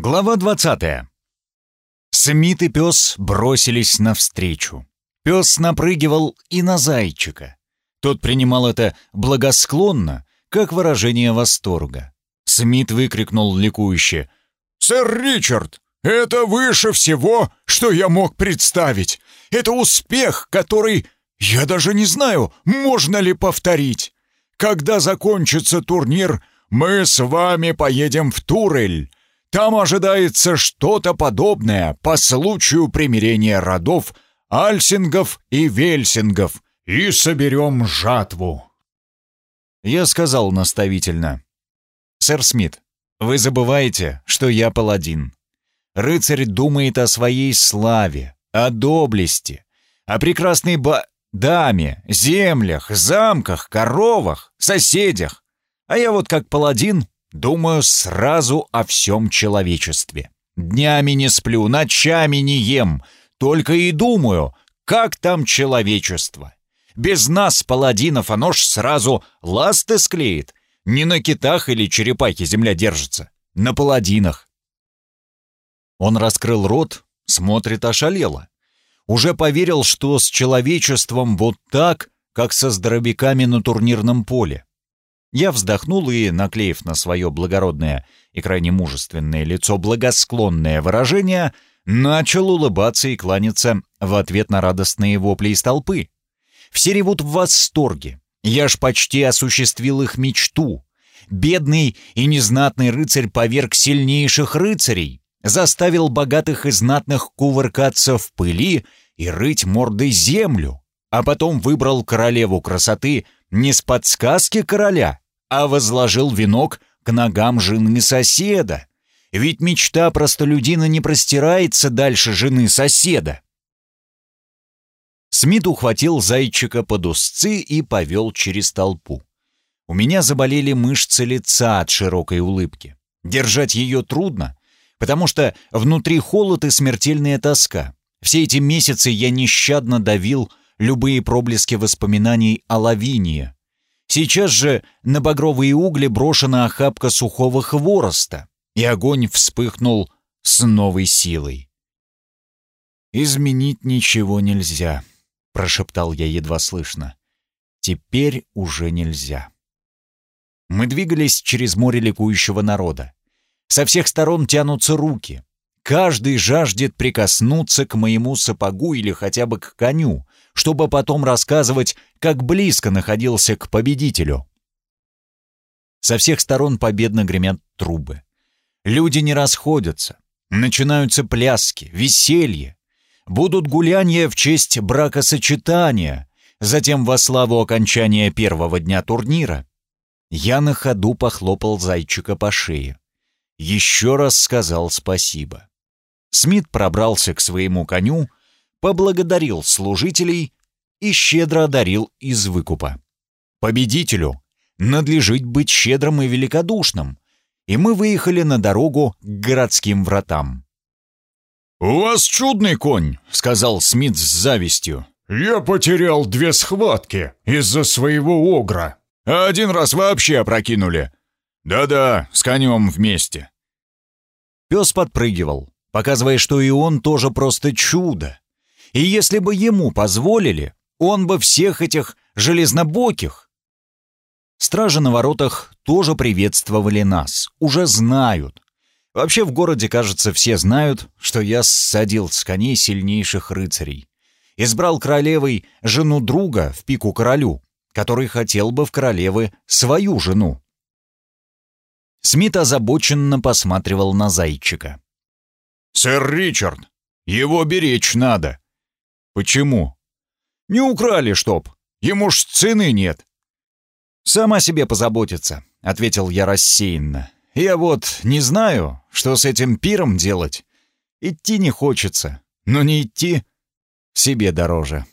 Глава 20. Смит и пес бросились навстречу. Пес напрыгивал и на зайчика. Тот принимал это благосклонно, как выражение восторга. Смит выкрикнул ликующе. «Сэр Ричард, это выше всего, что я мог представить. Это успех, который, я даже не знаю, можно ли повторить. Когда закончится турнир, мы с вами поедем в Турель. Там ожидается что-то подобное по случаю примирения родов Альсингов и Вельсингов, и соберем жатву». Я сказал наставительно. «Сэр Смит, вы забываете, что я паладин. Рыцарь думает о своей славе, о доблести, о прекрасной ба... даме, землях, замках, коровах, соседях. А я вот как паладин думаю сразу о всем человечестве. Днями не сплю, ночами не ем, только и думаю, как там человечество. Без нас, паладинов, оно ж сразу ласты склеит. Не на китах или черепахе земля держится, на паладинах. Он раскрыл рот, смотрит ошалело. Уже поверил, что с человечеством вот так, как со здоровяками на турнирном поле. Я вздохнул и, наклеив на свое благородное и крайне мужественное лицо благосклонное выражение, начал улыбаться и кланяться в ответ на радостные вопли из толпы. Все ревут в восторге. Я ж почти осуществил их мечту. Бедный и незнатный рыцарь поверг сильнейших рыцарей, заставил богатых и знатных кувыркаться в пыли и рыть мордой землю, а потом выбрал королеву красоты — не с подсказки короля, а возложил венок к ногам жены соседа. Ведь мечта простолюдина не простирается дальше жены соседа. Смит ухватил зайчика под узцы и повел через толпу. У меня заболели мышцы лица от широкой улыбки. Держать ее трудно, потому что внутри холод и смертельная тоска. Все эти месяцы я нещадно давил любые проблески воспоминаний о Лавинии. Сейчас же на багровые угли брошена охапка сухого хвороста, и огонь вспыхнул с новой силой. «Изменить ничего нельзя», — прошептал я едва слышно. «Теперь уже нельзя». Мы двигались через море ликующего народа. Со всех сторон тянутся руки. Каждый жаждет прикоснуться к моему сапогу или хотя бы к коню, чтобы потом рассказывать, как близко находился к победителю. Со всех сторон победно гремят трубы. Люди не расходятся. Начинаются пляски, веселье. Будут гуляния в честь бракосочетания, затем во славу окончания первого дня турнира. Я на ходу похлопал зайчика по шее. Еще раз сказал спасибо. Смит пробрался к своему коню, поблагодарил служителей и щедро одарил из выкупа. Победителю надлежит быть щедрым и великодушным, и мы выехали на дорогу к городским вратам. «У вас чудный конь», — сказал Смит с завистью. «Я потерял две схватки из-за своего огра. А один раз вообще опрокинули. Да-да, с конем вместе». Пес подпрыгивал, показывая, что и он тоже просто чудо. И если бы ему позволили, он бы всех этих железнобоких... Стражи на воротах тоже приветствовали нас, уже знают. Вообще в городе, кажется, все знают, что я ссадил с коней сильнейших рыцарей. Избрал королевой жену друга в пику королю, который хотел бы в королевы свою жену. Смит озабоченно посматривал на зайчика. «Сэр Ричард, его беречь надо». «Почему?» «Не украли, чтоб. Ему ж цены нет». «Сама себе позаботится», — ответил я рассеянно. «Я вот не знаю, что с этим пиром делать. Идти не хочется, но не идти себе дороже».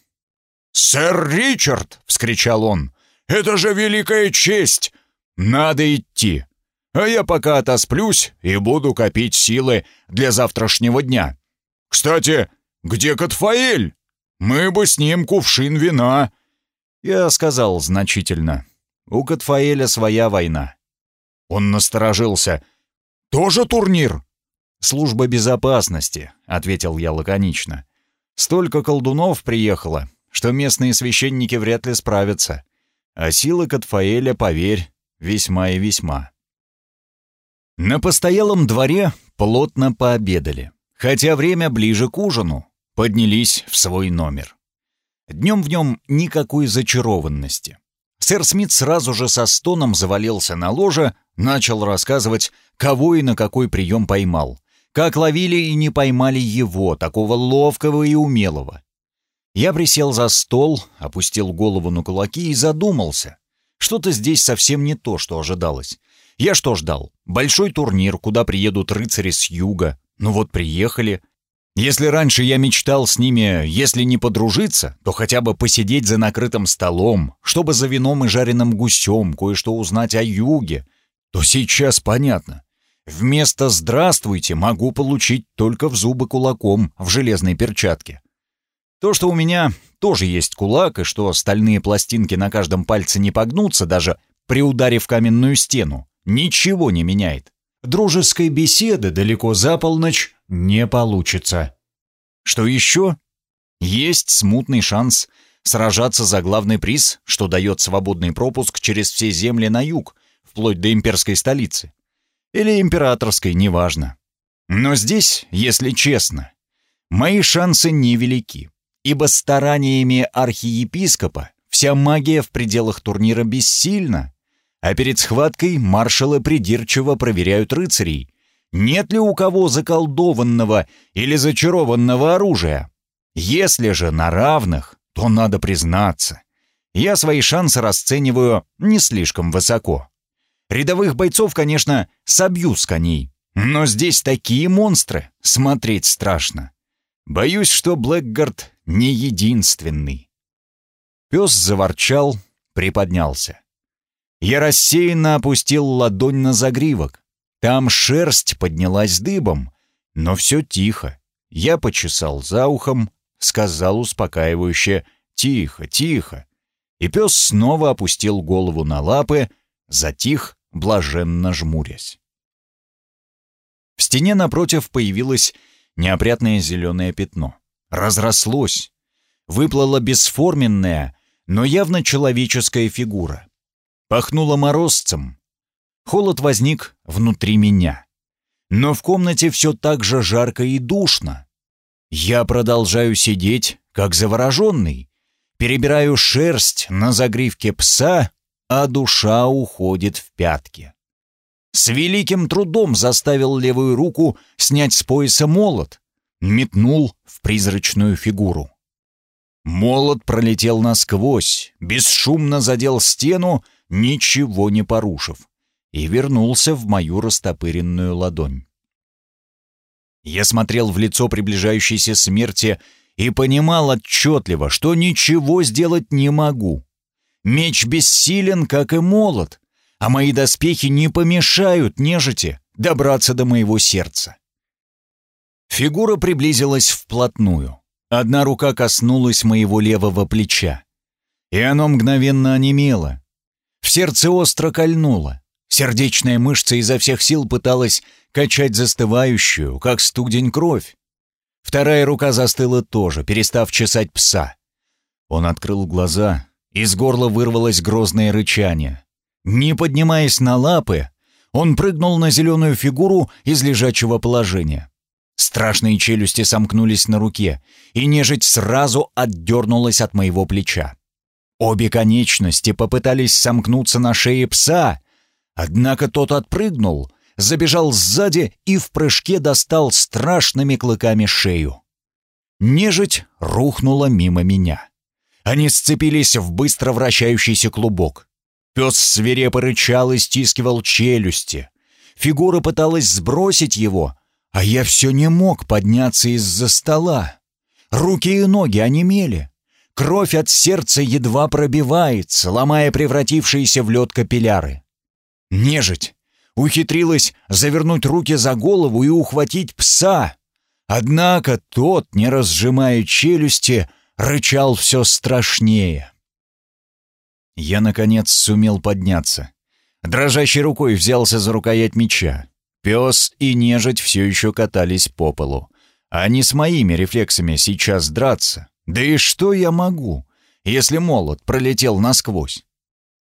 «Сэр Ричард!» — вскричал он. «Это же великая честь! Надо идти!» а я пока отосплюсь и буду копить силы для завтрашнего дня. Кстати, где Катфаэль? Мы бы с ним кувшин вина». Я сказал значительно. У Катфаэля своя война. Он насторожился. «Тоже турнир?» «Служба безопасности», — ответил я лаконично. «Столько колдунов приехало, что местные священники вряд ли справятся. А силы Катфаэля, поверь, весьма и весьма». На постоялом дворе плотно пообедали, хотя время ближе к ужину, поднялись в свой номер. Днем в нем никакой зачарованности. Сэр Смит сразу же со стоном завалился на ложе, начал рассказывать, кого и на какой прием поймал. Как ловили и не поймали его, такого ловкого и умелого. Я присел за стол, опустил голову на кулаки и задумался. Что-то здесь совсем не то, что ожидалось. Я что ждал? Большой турнир, куда приедут рыцари с юга. Ну вот приехали — если раньше я мечтал с ними, если не подружиться, то хотя бы посидеть за накрытым столом, чтобы за вином и жареным гусем кое-что узнать о юге, то сейчас понятно. Вместо «здравствуйте» могу получить только в зубы кулаком в железной перчатке. То, что у меня тоже есть кулак, и что стальные пластинки на каждом пальце не погнутся, даже при ударе в каменную стену, ничего не меняет. Дружеской беседы далеко за полночь не получится. Что еще? Есть смутный шанс сражаться за главный приз, что дает свободный пропуск через все земли на юг, вплоть до имперской столицы. Или императорской, неважно. Но здесь, если честно, мои шансы невелики, ибо стараниями архиепископа вся магия в пределах турнира бессильна, а перед схваткой маршалы придирчиво проверяют рыцарей, нет ли у кого заколдованного или зачарованного оружия? Если же на равных, то надо признаться. Я свои шансы расцениваю не слишком высоко. Рядовых бойцов, конечно, собью с коней. Но здесь такие монстры, смотреть страшно. Боюсь, что Блэкгард не единственный. Пес заворчал, приподнялся. Я рассеянно опустил ладонь на загривок. Там шерсть поднялась дыбом, но все тихо. Я почесал за ухом, сказал успокаивающе «Тихо, тихо». И пес снова опустил голову на лапы, затих, блаженно жмурясь. В стене напротив появилось неопрятное зеленое пятно. Разрослось. Выплыла бесформенная, но явно человеческая фигура. Пахнуло морозцем, Холод возник внутри меня. Но в комнате все так же жарко и душно. Я продолжаю сидеть, как завороженный. Перебираю шерсть на загривке пса, а душа уходит в пятки. С великим трудом заставил левую руку снять с пояса молот, метнул в призрачную фигуру. Молот пролетел насквозь, бесшумно задел стену, ничего не порушив и вернулся в мою растопыренную ладонь. Я смотрел в лицо приближающейся смерти и понимал отчетливо, что ничего сделать не могу. Меч бессилен, как и молот, а мои доспехи не помешают нежити добраться до моего сердца. Фигура приблизилась вплотную. Одна рука коснулась моего левого плеча. И оно мгновенно онемело. В сердце остро кольнуло. Сердечная мышца изо всех сил пыталась качать застывающую, как студень, кровь. Вторая рука застыла тоже, перестав чесать пса. Он открыл глаза, из горла вырвалось грозное рычание. Не поднимаясь на лапы, он прыгнул на зеленую фигуру из лежачего положения. Страшные челюсти сомкнулись на руке, и нежить сразу отдернулась от моего плеча. Обе конечности попытались сомкнуться на шее пса, Однако тот отпрыгнул, забежал сзади и в прыжке достал страшными клыками шею. Нежить рухнула мимо меня. Они сцепились в быстро вращающийся клубок. Пес свирепо рычал и стискивал челюсти. Фигура пыталась сбросить его, а я все не мог подняться из-за стола. Руки и ноги онемели. Кровь от сердца едва пробивается, ломая превратившиеся в лед капилляры. Нежить ухитрилась завернуть руки за голову и ухватить пса. Однако тот, не разжимая челюсти, рычал все страшнее. Я, наконец, сумел подняться. Дрожащей рукой взялся за рукоять меча. Пес и нежить все еще катались по полу. А не с моими рефлексами сейчас драться. Да и что я могу, если молот пролетел насквозь?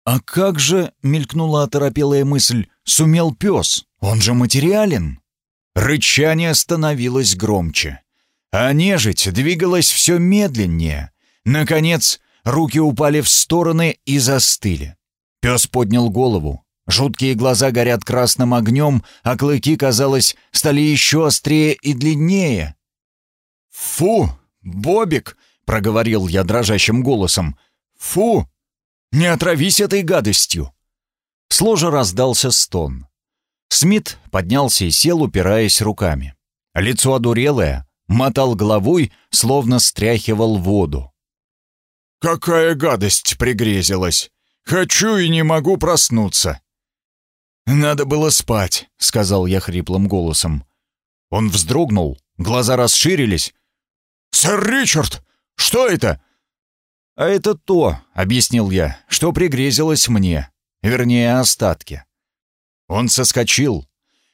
«А как же, — мелькнула оторопелая мысль, — сумел пес? Он же материален!» Рычание становилось громче. А нежить двигалась все медленнее. Наконец, руки упали в стороны и застыли. Пес поднял голову. Жуткие глаза горят красным огнем, а клыки, казалось, стали еще острее и длиннее. «Фу, Бобик!» — проговорил я дрожащим голосом. «Фу! Не отравись этой гадостью!» С ложа раздался стон. Смит поднялся и сел, упираясь руками. Лицо одурелое, мотал головой, словно стряхивал воду. «Какая гадость пригрезилась! Хочу и не могу проснуться!» «Надо было спать», — сказал я хриплым голосом. Он вздрогнул, глаза расширились. «Сэр Ричард, что это?» «А это то», — объяснил я, — «что пригрезилось мне, вернее, остатки». Он соскочил.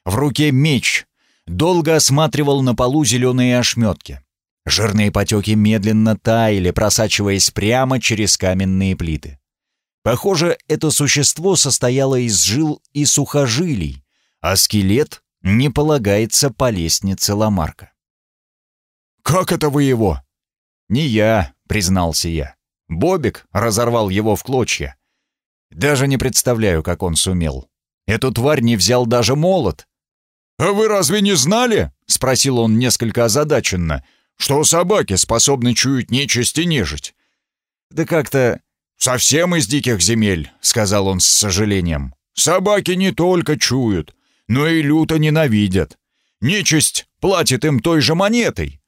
В руке меч. Долго осматривал на полу зеленые ошметки. Жирные потеки медленно таяли, просачиваясь прямо через каменные плиты. Похоже, это существо состояло из жил и сухожилий, а скелет не полагается по лестнице Ламарка. «Как это вы его?» «Не я», — признался я. Бобик разорвал его в клочья. Даже не представляю, как он сумел. Эту тварь не взял даже молот. «А вы разве не знали?» — спросил он несколько озадаченно, «что собаки способны чуять нечисть и нежить». «Да как-то...» «Совсем из диких земель», — сказал он с сожалением. «Собаки не только чуют, но и люто ненавидят. Нечисть платит им той же монетой.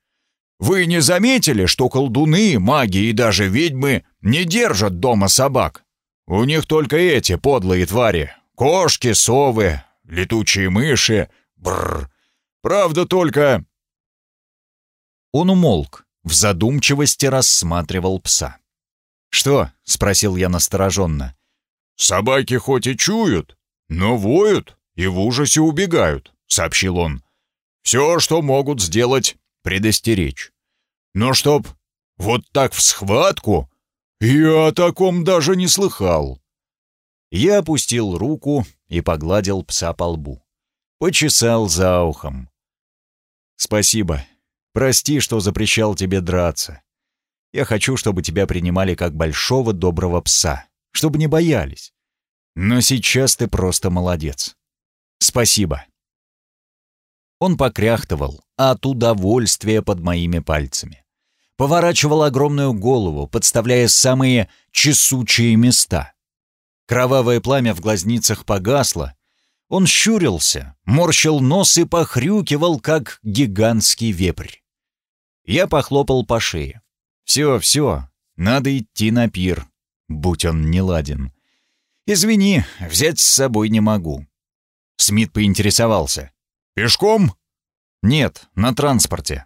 Вы не заметили, что колдуны, маги и даже ведьмы не держат дома собак? У них только эти подлые твари, Кошки, совы, летучие мыши. Бррр. Правда только...» Он умолк, в задумчивости рассматривал пса. «Что?» — спросил я настороженно. «Собаки хоть и чуют, но воют и в ужасе убегают», — сообщил он. «Все, что могут сделать, предостеречь. Но чтоб вот так в схватку, я о таком даже не слыхал. Я опустил руку и погладил пса по лбу. Почесал за ухом. «Спасибо. Прости, что запрещал тебе драться. Я хочу, чтобы тебя принимали как большого доброго пса, чтобы не боялись. Но сейчас ты просто молодец. Спасибо». Он покряхтывал от удовольствия под моими пальцами. Поворачивал огромную голову, подставляя самые чесучие места — Кровавое пламя в глазницах погасло. Он щурился, морщил нос и похрюкивал, как гигантский вепрь. Я похлопал по шее. «Все, все, надо идти на пир, будь он неладен. Извини, взять с собой не могу». Смит поинтересовался. «Пешком?» «Нет, на транспорте».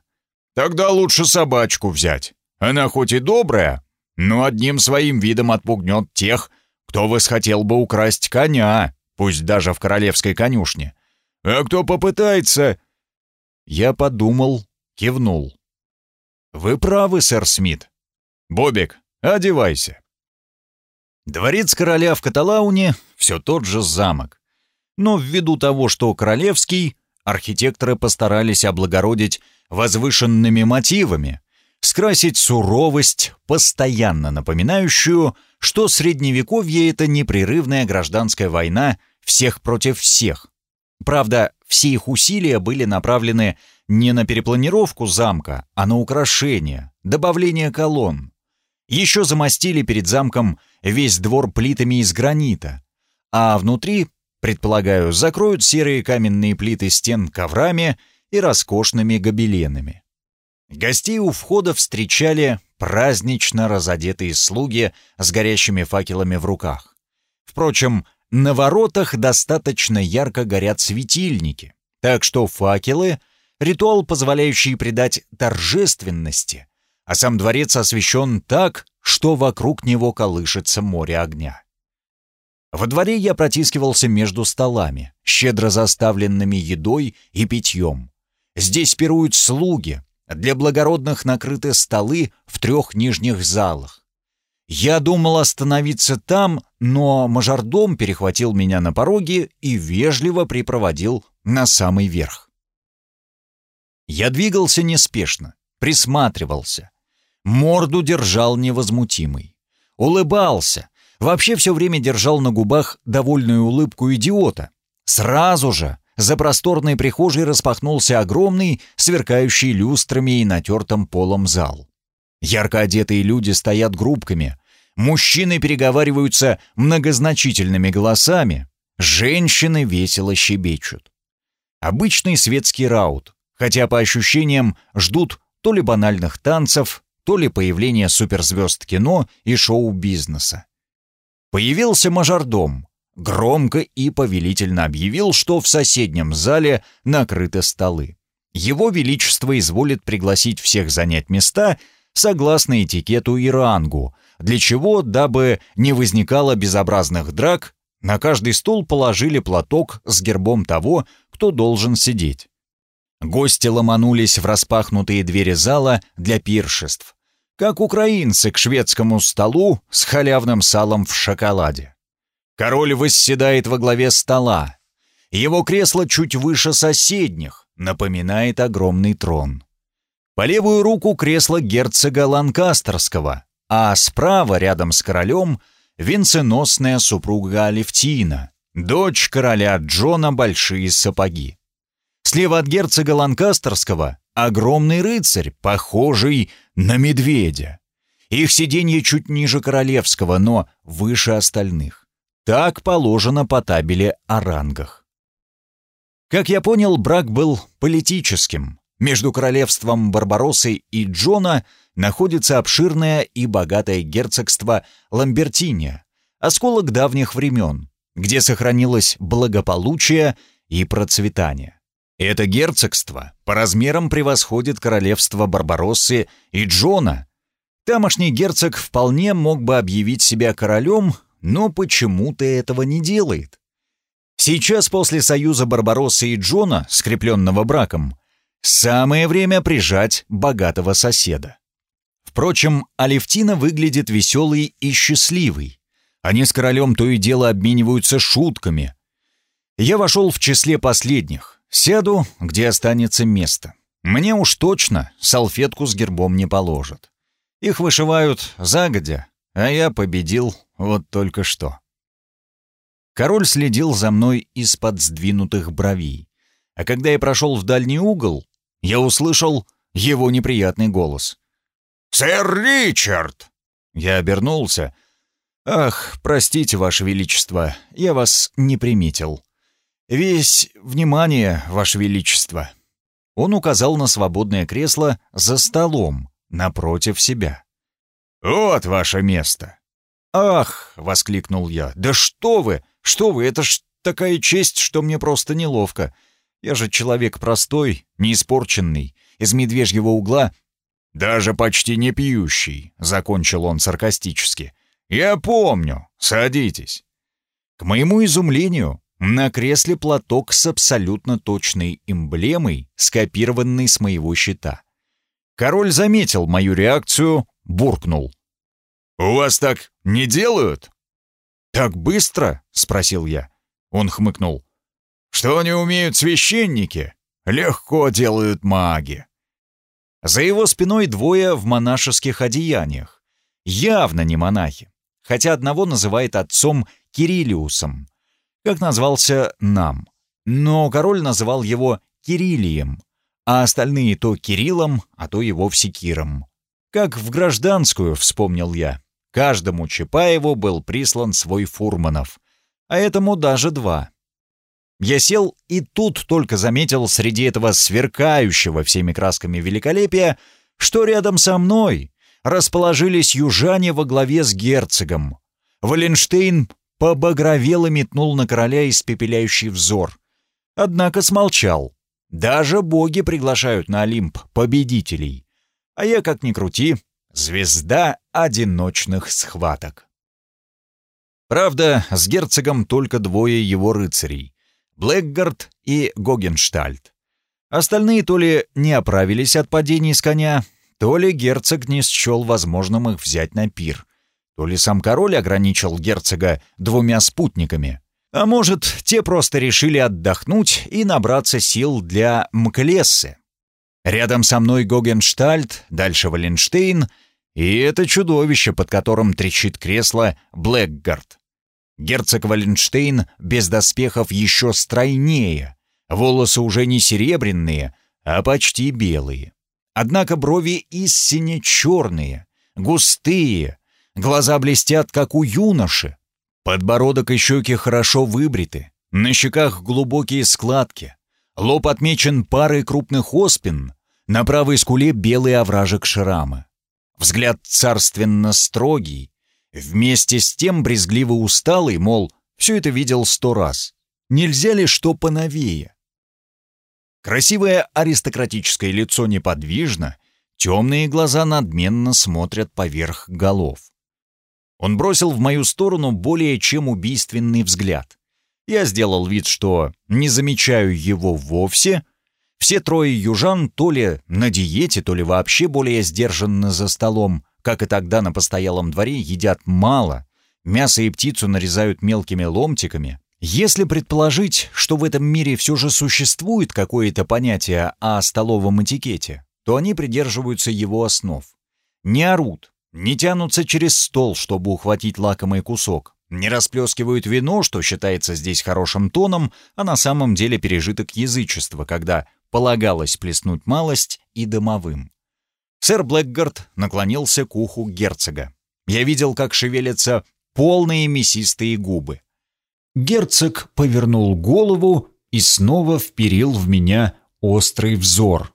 «Тогда лучше собачку взять. Она хоть и добрая, но одним своим видом отпугнет тех, кто восхотел бы украсть коня, пусть даже в королевской конюшне. А кто попытается...» Я подумал, кивнул. «Вы правы, сэр Смит. Бобик, одевайся». Дворец короля в Каталауне — все тот же замок. Но ввиду того, что королевский, архитекторы постарались облагородить возвышенными мотивами, скрасить суровость, постоянно напоминающую, что средневековье — это непрерывная гражданская война всех против всех. Правда, все их усилия были направлены не на перепланировку замка, а на украшение, добавление колонн. Еще замостили перед замком весь двор плитами из гранита, а внутри, предполагаю, закроют серые каменные плиты стен коврами и роскошными гобеленами. Гостей у входа встречали празднично разодетые слуги с горящими факелами в руках. Впрочем, на воротах достаточно ярко горят светильники, так что факелы — ритуал, позволяющий придать торжественности, а сам дворец освещен так, что вокруг него колышется море огня. Во дворе я протискивался между столами, щедро заставленными едой и питьем. Здесь пируют слуги, для благородных накрыты столы в трех нижних залах. Я думал остановиться там, но мажордом перехватил меня на пороге и вежливо припроводил на самый верх. Я двигался неспешно, присматривался. Морду держал невозмутимый. Улыбался, вообще все время держал на губах довольную улыбку идиота. Сразу же за просторной прихожей распахнулся огромный, сверкающий люстрами и натертым полом зал. Ярко одетые люди стоят группками. Мужчины переговариваются многозначительными голосами. Женщины весело щебечут. Обычный светский раут, хотя по ощущениям ждут то ли банальных танцев, то ли появления суперзвезд кино и шоу-бизнеса. Появился мажордом, громко и повелительно объявил, что в соседнем зале накрыты столы. Его Величество изволит пригласить всех занять места согласно этикету и рангу, для чего, дабы не возникало безобразных драк, на каждый стул положили платок с гербом того, кто должен сидеть. Гости ломанулись в распахнутые двери зала для пиршеств, как украинцы к шведскому столу с халявным салом в шоколаде. Король восседает во главе стола. Его кресло чуть выше соседних, напоминает огромный трон. По левую руку кресло герцога Ланкастерского, а справа, рядом с королем, венценосная супруга Алевтина, дочь короля Джона Большие Сапоги. Слева от герцога Ланкастерского огромный рыцарь, похожий на медведя. Их сиденье чуть ниже королевского, но выше остальных. Так положено по табеле о рангах. Как я понял, брак был политическим. Между королевством Барбароссы и Джона находится обширное и богатое герцогство Ламбертиния, осколок давних времен, где сохранилось благополучие и процветание. Это герцогство по размерам превосходит королевство Барбароссы и Джона. Тамошний герцог вполне мог бы объявить себя королем, но почему-то этого не делает. Сейчас, после союза Барбароссы и Джона, скрепленного браком, самое время прижать богатого соседа. Впрочем, Алевтина выглядит веселой и счастливой. Они с королем то и дело обмениваются шутками. Я вошел в числе последних. Сяду, где останется место. Мне уж точно салфетку с гербом не положат. Их вышивают загодя, а я победил вот только что. Король следил за мной из-под сдвинутых бровей. А когда я прошел в дальний угол, я услышал его неприятный голос. «Сэр Ричард!» Я обернулся. «Ах, простите, Ваше Величество, я вас не приметил. «Весь внимание, Ваше Величество!» Он указал на свободное кресло за столом, напротив себя. «Вот ваше место!» «Ах!» — воскликнул я. «Да что вы! Что вы! Это ж такая честь, что мне просто неловко. Я же человек простой, неиспорченный, из медвежьего угла». «Даже почти не пьющий», — закончил он саркастически. «Я помню. Садитесь». К моему изумлению, на кресле платок с абсолютно точной эмблемой, скопированной с моего щита. Король заметил мою реакцию, буркнул. «У вас так не делают?» «Так быстро?» — спросил я. Он хмыкнул. «Что не умеют священники, легко делают маги». За его спиной двое в монашеских одеяниях. Явно не монахи, хотя одного называет отцом Кириллиусом, как назвался нам. Но король называл его Кириллием, а остальные то Кириллом, а то и вовсе Киром. Как в гражданскую, вспомнил я. Каждому Чапаеву был прислан свой Фурманов, а этому даже два. Я сел и тут только заметил среди этого сверкающего всеми красками великолепия, что рядом со мной расположились южане во главе с герцогом. Валенштейн побагровел и метнул на короля испепеляющий взор. Однако смолчал. Даже боги приглашают на Олимп победителей. А я, как ни крути, звезда одиночных схваток. Правда, с герцогом только двое его рыцарей — Блэкгард и Гогенштальт. Остальные то ли не оправились от падений с коня, то ли герцог не счел возможным их взять на пир, то ли сам король ограничил герцога двумя спутниками, а может, те просто решили отдохнуть и набраться сил для Мклессы. Рядом со мной Гогенштальт, дальше Валенштейн, и это чудовище, под которым трещит кресло Блэкгард. Герцог Валенштейн без доспехов еще стройнее, волосы уже не серебряные, а почти белые. Однако брови истинно черные, густые, глаза блестят, как у юноши. Подбородок и щеки хорошо выбриты, на щеках глубокие складки, лоб отмечен парой крупных оспин, на правой скуле белый овражек шрама. Взгляд царственно строгий, вместе с тем брезгливо усталый, мол, все это видел сто раз. Нельзя ли что поновее? Красивое аристократическое лицо неподвижно, темные глаза надменно смотрят поверх голов. Он бросил в мою сторону более чем убийственный взгляд. Я сделал вид, что не замечаю его вовсе. Все трое южан то ли на диете, то ли вообще более сдержанно за столом, как и тогда на постоялом дворе, едят мало. Мясо и птицу нарезают мелкими ломтиками. Если предположить, что в этом мире все же существует какое-то понятие о столовом этикете, то они придерживаются его основ. Не орут, не тянутся через стол, чтобы ухватить лакомый кусок, не расплескивают вино, что считается здесь хорошим тоном, а на самом деле пережиток язычества, когда полагалось плеснуть малость и домовым. Сэр Блэкгард наклонился к уху герцога. Я видел, как шевелятся полные мясистые губы. Герцог повернул голову и снова вперил в меня острый взор.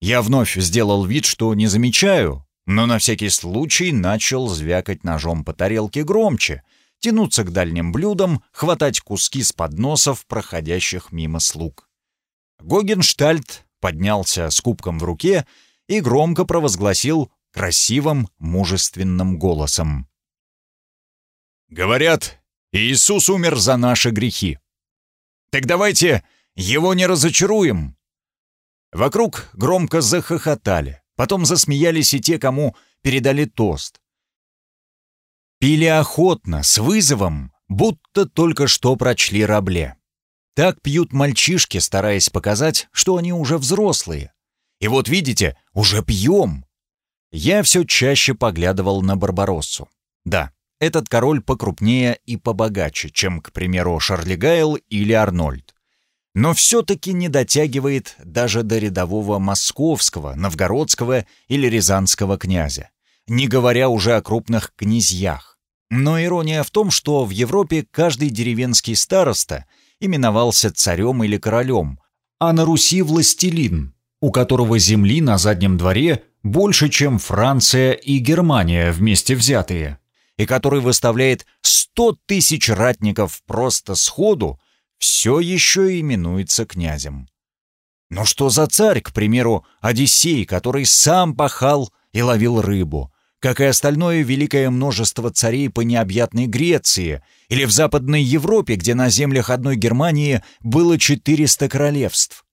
Я вновь сделал вид, что не замечаю, но на всякий случай начал звякать ножом по тарелке громче, тянуться к дальним блюдам, хватать куски с подносов, проходящих мимо слуг. Гогенштальт поднялся с кубком в руке и громко провозгласил красивым, мужественным голосом. «Говорят, Иисус умер за наши грехи. Так давайте его не разочаруем!» Вокруг громко захохотали. Потом засмеялись и те, кому передали тост. Пили охотно, с вызовом, будто только что прочли рабле. Так пьют мальчишки, стараясь показать, что они уже взрослые. И вот видите, уже пьем. Я все чаще поглядывал на Барбароссу. Да, этот король покрупнее и побогаче, чем, к примеру, Шарли Гайл или Арнольд но все-таки не дотягивает даже до рядового московского, новгородского или рязанского князя, не говоря уже о крупных князьях. Но ирония в том, что в Европе каждый деревенский староста именовался царем или королем, а на Руси властелин, у которого земли на заднем дворе больше, чем Франция и Германия вместе взятые, и который выставляет сто тысяч ратников просто сходу, все еще именуется князем. Но что за царь, к примеру, Одиссей, который сам пахал и ловил рыбу, как и остальное великое множество царей по необъятной Греции или в Западной Европе, где на землях одной Германии было 400 королевств?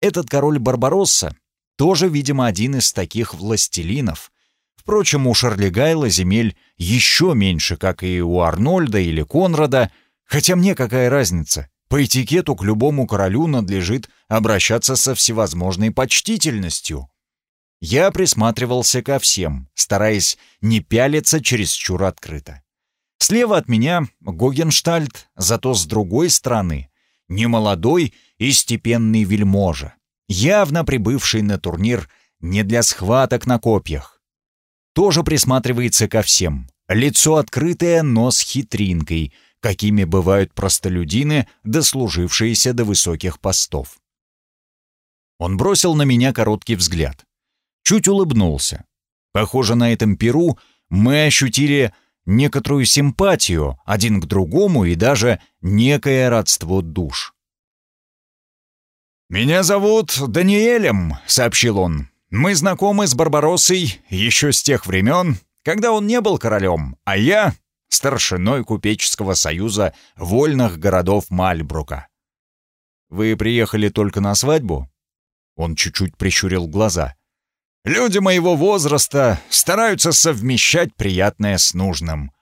Этот король Барбаросса тоже, видимо, один из таких властелинов. Впрочем, у Шарлигайла земель еще меньше, как и у Арнольда или Конрада — Хотя мне какая разница? По этикету к любому королю надлежит обращаться со всевозможной почтительностью. Я присматривался ко всем, стараясь не пялиться чересчур открыто. Слева от меня Гогенштальт, зато с другой стороны — немолодой и степенный вельможа, явно прибывший на турнир не для схваток на копьях. Тоже присматривается ко всем. Лицо открытое, но с хитринкой — какими бывают простолюдины, дослужившиеся до высоких постов. Он бросил на меня короткий взгляд. Чуть улыбнулся. Похоже, на этом перу мы ощутили некоторую симпатию один к другому и даже некое родство душ. «Меня зовут Даниэлем», — сообщил он. «Мы знакомы с Барбароссой еще с тех времен, когда он не был королем, а я старшиной купеческого союза вольных городов Мальбрука. «Вы приехали только на свадьбу?» Он чуть-чуть прищурил глаза. «Люди моего возраста стараются совмещать приятное с нужным».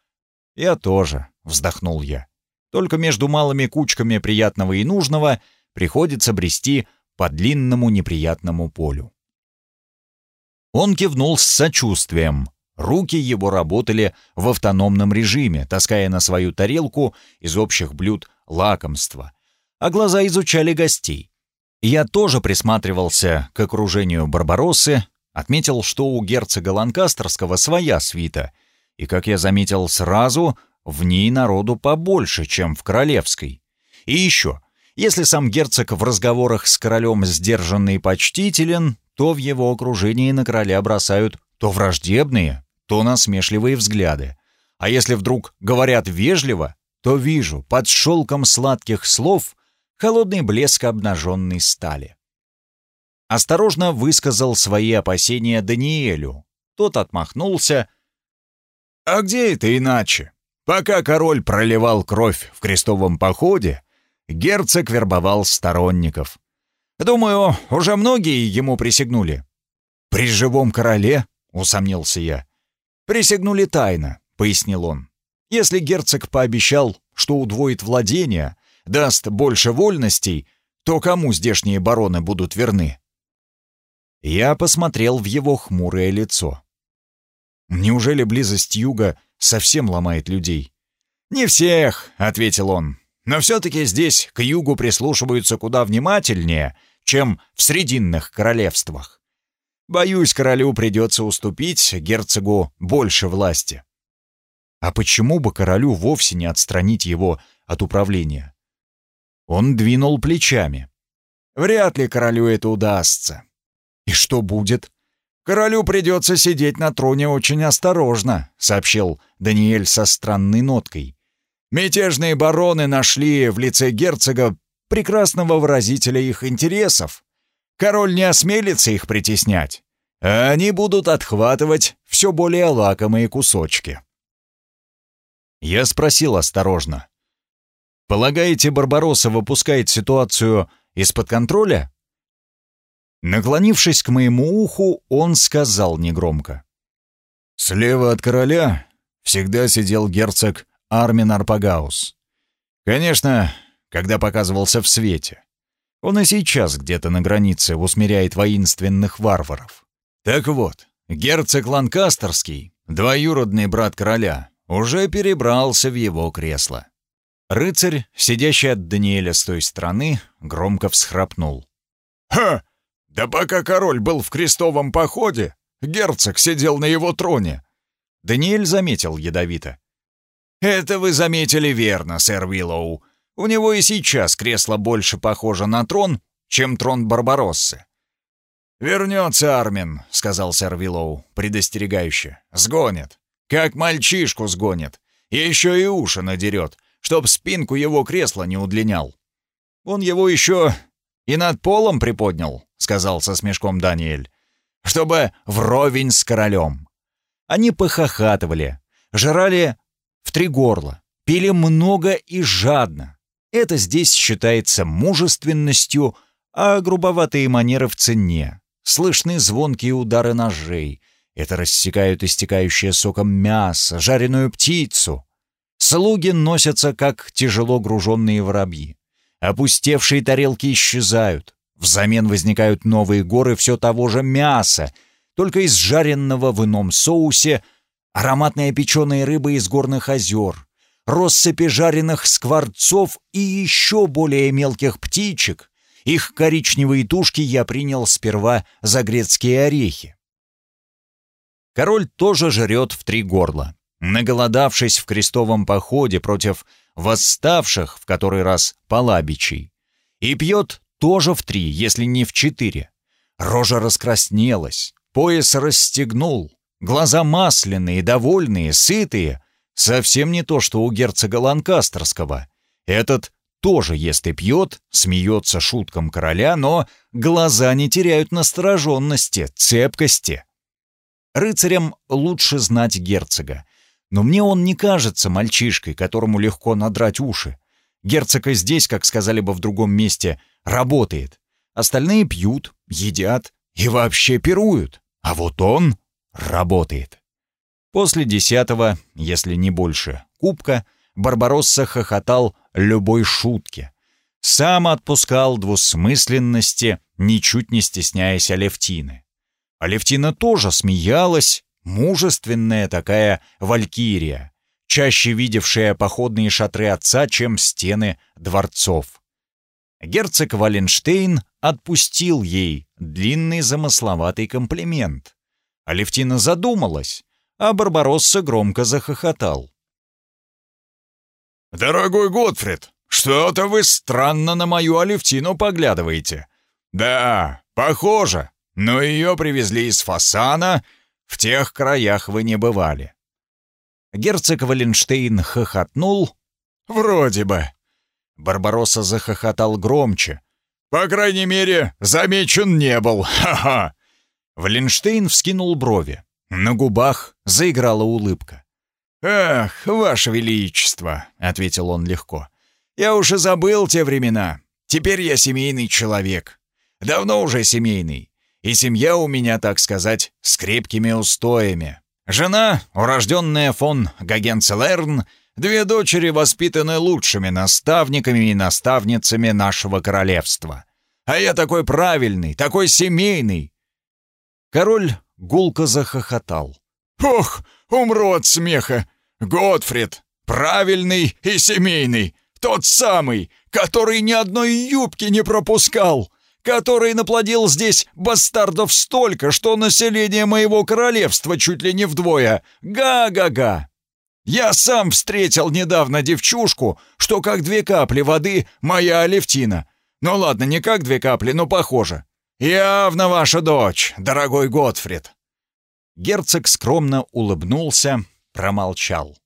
«Я тоже», — вздохнул я. «Только между малыми кучками приятного и нужного приходится брести по длинному неприятному полю». Он кивнул с сочувствием. Руки его работали в автономном режиме, таская на свою тарелку из общих блюд лакомства, а глаза изучали гостей. Я тоже присматривался к окружению Барбароссы, отметил, что у герцога Ланкастерского своя свита, и, как я заметил сразу, в ней народу побольше, чем в Королевской. И еще, если сам герцог в разговорах с королем сдержанный и почтителен, то в его окружении на короля бросают то враждебные, то насмешливые взгляды. А если вдруг говорят вежливо, то вижу под шелком сладких слов холодный блеск обнаженной стали. Осторожно высказал свои опасения Даниэлю. Тот отмахнулся. «А где это иначе? Пока король проливал кровь в крестовом походе, герцог вербовал сторонников. Думаю, уже многие ему присягнули». «При живом короле?» — усомнился я. «Присягнули тайно», — пояснил он. «Если герцог пообещал, что удвоит владение, даст больше вольностей, то кому здешние бароны будут верны? Я посмотрел в его хмурое лицо. Неужели близость юга совсем ломает людей? «Не всех», — ответил он. «Но все-таки здесь к югу прислушиваются куда внимательнее, чем в срединных королевствах. Боюсь, королю придется уступить герцогу больше власти». А почему бы королю вовсе не отстранить его от управления? Он двинул плечами. «Вряд ли королю это удастся». «И что будет?» «Королю придется сидеть на троне очень осторожно», — сообщил Даниэль со странной ноткой. «Мятежные бароны нашли в лице герцога прекрасного выразителя их интересов. Король не осмелится их притеснять, а они будут отхватывать все более лакомые кусочки». Я спросил осторожно. Полагаете, Барбаросса выпускает ситуацию из-под контроля? Наклонившись к моему уху, он сказал негромко. Слева от короля всегда сидел герцог Армин Арпагаус. Конечно, когда показывался в свете. Он и сейчас где-то на границе усмиряет воинственных варваров. Так вот, герцог Ланкастерский, двоюродный брат короля, уже перебрался в его кресло. Рыцарь, сидящий от Даниэля с той стороны, громко всхрапнул. «Ха! Да пока король был в крестовом походе, герцог сидел на его троне!» Даниэль заметил ядовито. «Это вы заметили верно, сэр Уиллоу. У него и сейчас кресло больше похоже на трон, чем трон Барбароссы». «Вернется Армин», — сказал сэр Виллоу, предостерегающе. «Сгонит. Как мальчишку сгонит. Еще и уши надерет чтоб спинку его кресла не удлинял. Он его еще и над полом приподнял, сказал со смешком Даниэль, чтобы вровень с королем. Они похохатывали, жрали в три горла, пили много и жадно. Это здесь считается мужественностью, а грубоватые манеры в цене. Слышны звонкие удары ножей. Это рассекают истекающее соком мясо, жареную птицу. Слуги носятся, как тяжело груженные воробьи. Опустевшие тарелки исчезают. Взамен возникают новые горы все того же мяса, только из жареного в ином соусе, ароматная печеная рыба из горных озер, россыпи жареных скворцов и еще более мелких птичек. Их коричневые тушки я принял сперва за грецкие орехи. Король тоже жрет в три горла наголодавшись в крестовом походе против восставших в который раз палабичей. И пьет тоже в три, если не в четыре. Рожа раскраснелась, пояс расстегнул, глаза масляные, довольные, сытые. Совсем не то, что у герцога Ланкастерского. Этот тоже ест и пьет, смеется шуткам короля, но глаза не теряют настороженности, цепкости. Рыцарям лучше знать герцога, Но мне он не кажется мальчишкой, которому легко надрать уши. Герцог и здесь, как сказали бы в другом месте, работает. Остальные пьют, едят и вообще пируют. А вот он работает. После десятого, если не больше, кубка, Барбаросса хохотал любой шутке. Сам отпускал двусмысленности, ничуть не стесняясь Алевтины. Алевтина тоже смеялась, мужественная такая валькирия, чаще видевшая походные шатры отца, чем стены дворцов. Герцог Валенштейн отпустил ей длинный замысловатый комплимент. Алевтина задумалась, а Барбаросса громко захохотал. «Дорогой Готфрид, что-то вы странно на мою Алевтину поглядываете. Да, похоже, но ее привезли из Фасана, в тех краях вы не бывали». Герцог Валенштейн хохотнул. «Вроде бы». Барбаросса захохотал громче. «По крайней мере, замечен не был. Ха-ха!» Валенштейн вскинул брови. На губах заиграла улыбка. «Ах, ваше величество!» — ответил он легко. «Я уже забыл те времена. Теперь я семейный человек. Давно уже семейный. И семья у меня, так сказать, с крепкими устоями. Жена, урожденная фон Гагенцелерн, две дочери воспитаны лучшими наставниками и наставницами нашего королевства. А я такой правильный, такой семейный!» Король гулко захохотал. «Ох, умру от смеха! Готфрид, правильный и семейный, тот самый, который ни одной юбки не пропускал, который наплодил здесь бастардов столько, что население моего королевства чуть ли не вдвое. Га-га-га! Я сам встретил недавно девчушку, что как две капли воды моя Алевтина. Ну ладно, не как две капли, но похоже. Явно ваша дочь, дорогой Готфрид. Герцог скромно улыбнулся, промолчал.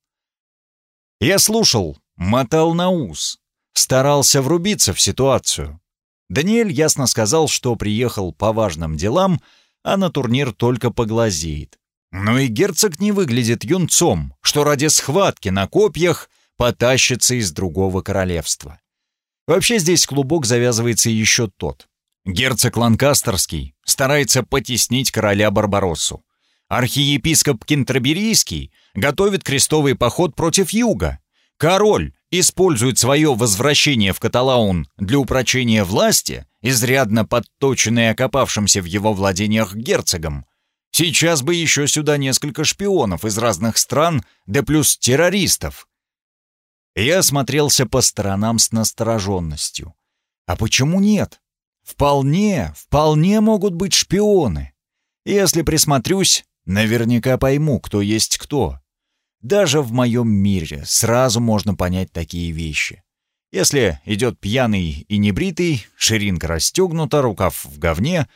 Я слушал, мотал на ус, старался врубиться в ситуацию. Даниэль ясно сказал, что приехал по важным делам, а на турнир только поглазеет. Но и герцог не выглядит юнцом, что ради схватки на копьях потащится из другого королевства. Вообще здесь клубок завязывается еще тот. Герцог Ланкастерский старается потеснить короля Барбароссу. Архиепископ Кентерберийский готовит крестовый поход против юга. Король использует свое возвращение в Каталаун для упрочения власти, изрядно подточенной окопавшимся в его владениях герцогом. Сейчас бы еще сюда несколько шпионов из разных стран, да плюс террористов. Я осмотрелся по сторонам с настороженностью. А почему нет? Вполне, вполне могут быть шпионы. Если присмотрюсь, Наверняка пойму, кто есть кто. Даже в моем мире сразу можно понять такие вещи. Если идет пьяный и небритый, ширинка расстегнута, рукав в говне,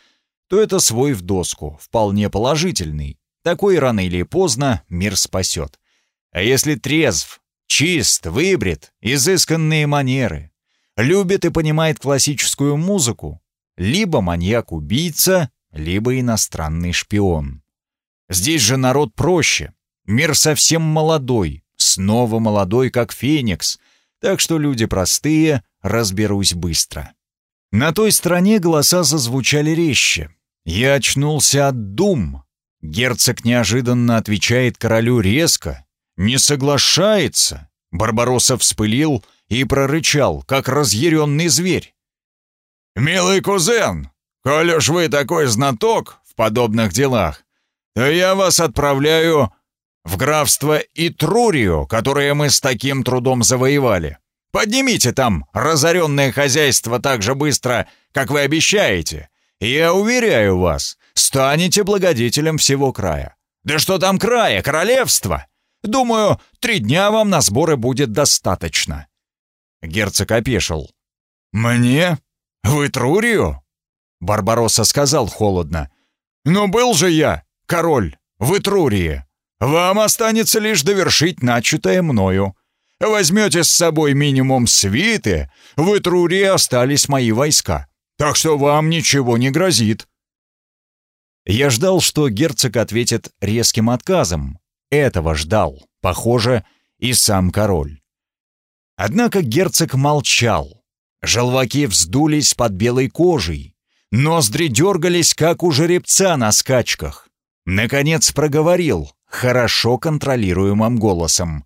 то это свой в доску, вполне положительный. Такой рано или поздно мир спасет. А если трезв, чист, выбрит, изысканные манеры, любит и понимает классическую музыку, либо маньяк-убийца, либо иностранный шпион. Здесь же народ проще. Мир совсем молодой, снова молодой, как феникс, так что люди простые, разберусь быстро. На той стороне голоса зазвучали резче. Я очнулся от дум. Герцог неожиданно отвечает королю резко. Не соглашается. Барбаросса вспылил и прорычал, как разъяренный зверь. «Милый кузен, коли ж вы такой знаток в подобных делах, то я вас отправляю в графство Итрурио, которое мы с таким трудом завоевали. Поднимите там разоренное хозяйство так же быстро, как вы обещаете. И я уверяю вас, станете благодетелем всего края. Да что там края, королевства? Думаю, три дня вам на сборы будет достаточно». Герцог опешил. «Мне? В Итрурио?» Барбаросса сказал холодно. «Но был же я король, в Итрурии. Вам останется лишь довершить начатое мною. Возьмете с собой минимум свиты, в Итрурии остались мои войска, так что вам ничего не грозит». Я ждал, что герцог ответит резким отказом. этого ждал, похоже, и сам король. Однако герцог молчал. Желваки вздулись под белой кожей. Ноздри дергались, как у жеребца на скачках. Наконец проговорил, хорошо контролируемым голосом.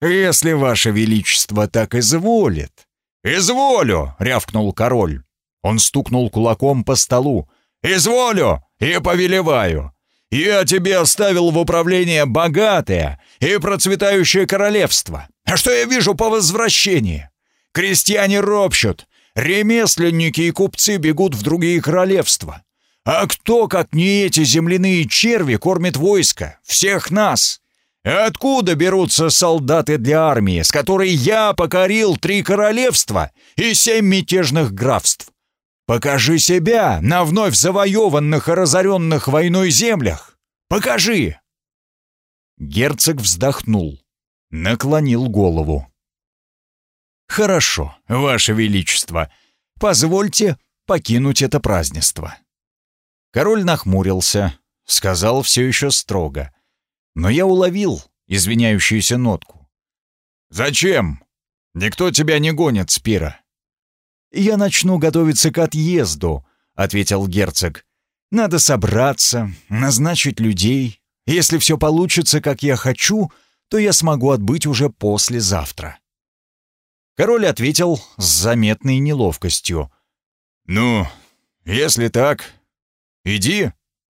«Если ваше величество так изволит...» «Изволю!» — рявкнул король. Он стукнул кулаком по столу. «Изволю и повелеваю! Я тебе оставил в управление богатое и процветающее королевство. А что я вижу по возвращении? Крестьяне ропщут, ремесленники и купцы бегут в другие королевства. А кто, как не эти земляные черви, кормит войско? Всех нас!» Откуда берутся солдаты для армии, с которой я покорил три королевства и семь мятежных графств? Покажи себя на вновь завоеванных и разоренных войной землях. Покажи!» Герцог вздохнул, наклонил голову. «Хорошо, Ваше Величество, позвольте покинуть это празднество». Король нахмурился, сказал все еще строго но я уловил извиняющуюся нотку. «Зачем? Никто тебя не гонит, Спира». «Я начну готовиться к отъезду», — ответил герцог. «Надо собраться, назначить людей. Если все получится, как я хочу, то я смогу отбыть уже послезавтра». Король ответил с заметной неловкостью. «Ну, если так, иди,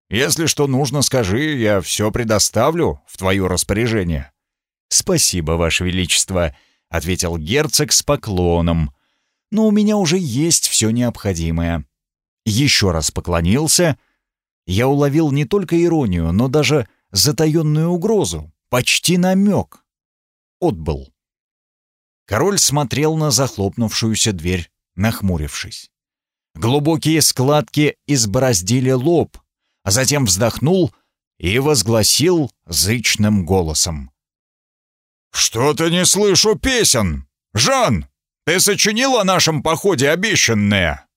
если что нужно, скажи, я все предоставлю в твое распоряжение». «Спасибо, Ваше Величество», — ответил герцог с поклоном. «Но у меня уже есть все необходимое». Еще раз поклонился. Я уловил не только иронию, но даже затаенную угрозу, почти намек. Отбыл. Король смотрел на захлопнувшуюся дверь, нахмурившись. Глубокие складки избороздили лоб, а затем вздохнул и возгласил зычным голосом. «Что-то не слышу песен! Жан, ты сочинил о нашем походе обещанное?»